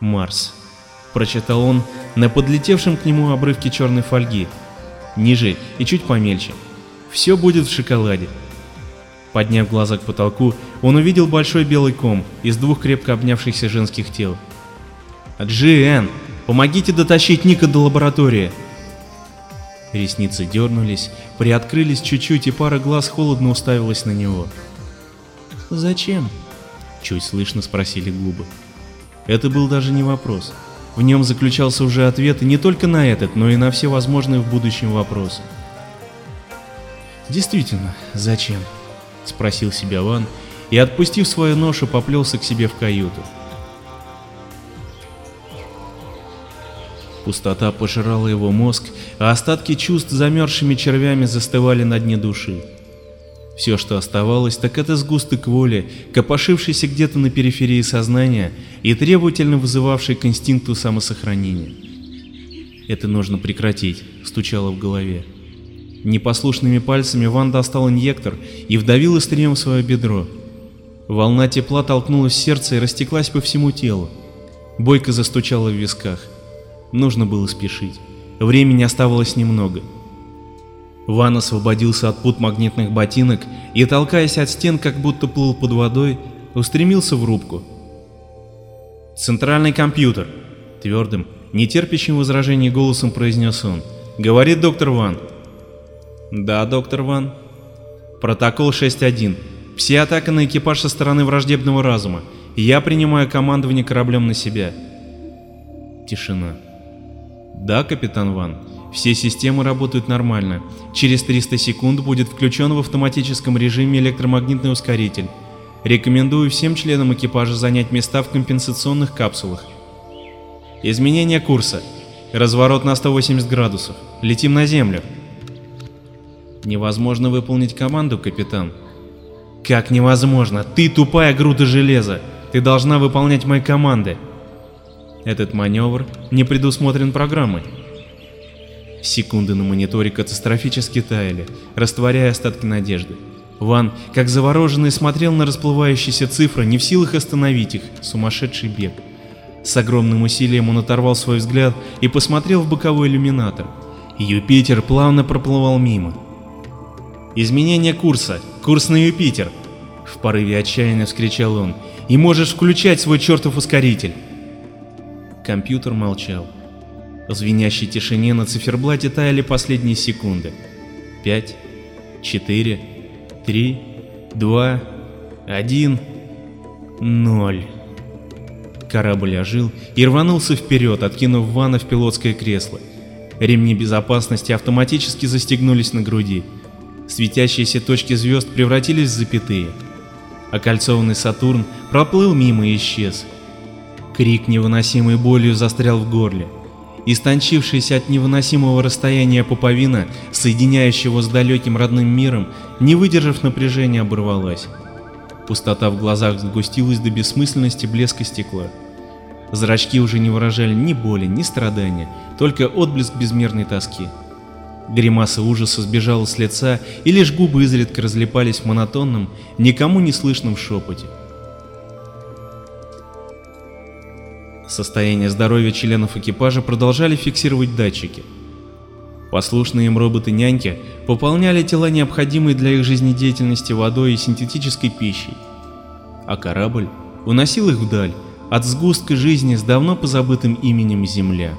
Марс. Прочитал он на подлетевшем к нему обрывке черной фольги. Ниже и чуть помельче. Все будет в шоколаде. Подняв глаза к потолку, он увидел большой белый ком из двух крепко обнявшихся женских тел. «Джиэн, помогите дотащить Ника до лаборатории!» Ресницы дернулись, приоткрылись чуть-чуть, и пара глаз холодно уставилась на него. «Зачем?» — чуть слышно спросили губы. Это был даже не вопрос. В нем заключался уже ответ не только на этот, но и на все возможные в будущем вопросы. «Действительно, зачем?» — спросил себя Ван и, отпустив свою ношу, поплелся к себе в каюту. Пустота пожирала его мозг, а остатки чувств замерзшими червями застывали на дне души. Все, что оставалось, так это сгусток воли, копошившийся где-то на периферии сознания и требовательно вызывавший к инстинкту самосохранения. «Это нужно прекратить», — стучало в голове. Непослушными пальцами Ван достал инъектор и вдавил острием в свое бедро. Волна тепла толкнулась в сердце и растеклась по всему телу. Бойко застучала в висках. Нужно было спешить. Времени оставалось немного. Ван освободился от пут магнитных ботинок и, толкаясь от стен, как будто плыл под водой, устремился в рубку. «Центральный компьютер!» — твердым, нетерпящим возражений голосом произнес он. «Говорит доктор Ван». «Да, доктор Ван». «Протокол 6.1. Все атаки на экипаж со стороны враждебного разума. Я принимаю командование кораблем на себя». Тишина. «Да, капитан Ван, все системы работают нормально. Через 300 секунд будет включен в автоматическом режиме электромагнитный ускоритель. Рекомендую всем членам экипажа занять места в компенсационных капсулах. Изменение курса. Разворот на 180 градусов. Летим на Землю. Невозможно выполнить команду, капитан. Как невозможно? Ты тупая груда железа. Ты должна выполнять мои команды. Этот маневр не предусмотрен программой. Секунды на мониторе катастрофически таяли, растворяя остатки надежды. Ван, как завороженный, смотрел на расплывающиеся цифры, не в силах остановить их, сумасшедший бег. С огромным усилием он оторвал свой взгляд и посмотрел в боковой иллюминатор. Юпитер плавно проплывал мимо. «Изменение курса! Курс на Юпитер!» В порыве отчаяния вскричал он. «И можешь включать свой чертов ускоритель!» Компьютер молчал. В звенящей тишине на циферблате таяли последние секунды. Пять, четыре, три, два, один, ноль. Корабль ожил и рванулся вперед, откинув Вана в пилотское кресло. Ремни безопасности автоматически застегнулись на груди. Светящиеся точки звезд превратились в запятые. Окольцованный Сатурн проплыл мимо и исчез. Крик невыносимой болью застрял в горле. Истончившаяся от невыносимого расстояния пуповина, соединяющего с далеким родным миром, не выдержав напряжения, оборвалась. Пустота в глазах сгустилась до бессмысленности блеска стекла. Зрачки уже не выражали ни боли, ни страдания, только отблеск безмерной тоски. Гримаса ужаса сбежала с лица, и лишь губы изредка разлипались в монотонном, никому не слышном шепоте. Состояние здоровья членов экипажа продолжали фиксировать датчики. Послушные им роботы-няньки пополняли тела необходимой для их жизнедеятельности водой и синтетической пищей, а корабль уносил их вдаль от сгустка жизни с давно позабытым именем Земля.